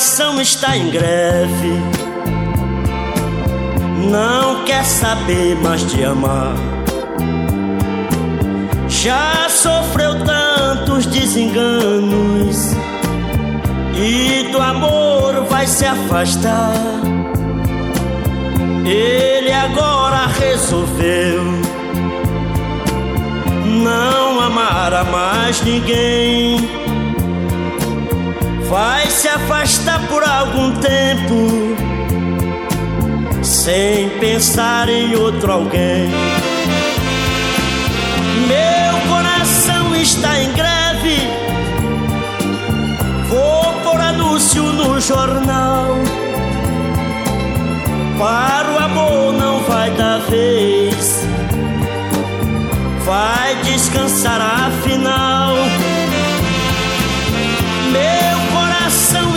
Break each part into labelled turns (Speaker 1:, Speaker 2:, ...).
Speaker 1: coração está em greve. Não quer saber mais de amar. Já sofreu tantos desenganos e do amor vai se afastar. Ele agora resolveu não amar mais ninguém vai se afastar por algum tempo, sem pensar em outro alguém. Está em greve, vou pôr anúncio no jornal. Para o amor não vai dar vez, vai descansar afinal.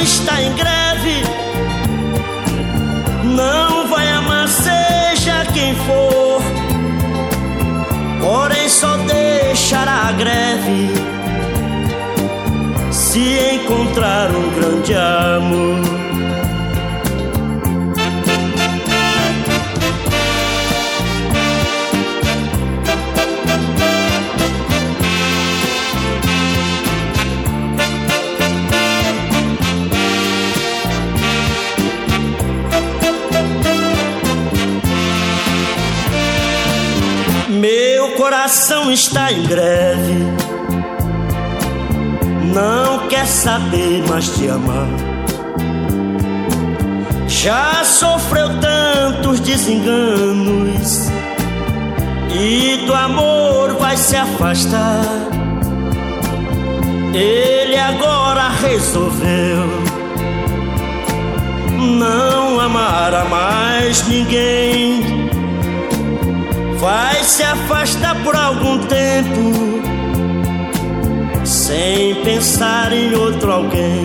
Speaker 1: está em greve. Porém, só deixará a greve se encontrar um grande amor. Coração está em greve. Não quer saber mais de amar. Já sofreu tantos desenganos e do amor vai se afastar. Ele agora resolveu não amar mais ninguém vai se afastar por algum tempo, sem pensar em outro alguém.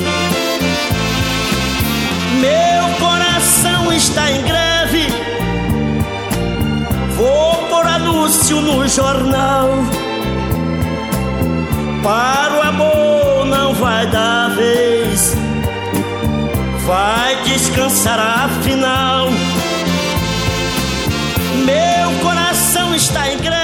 Speaker 1: Meu coração está em greve, vou pôr anúncio no jornal. Para o amor não vai dar vez, vai descansar afinal. Está em greve.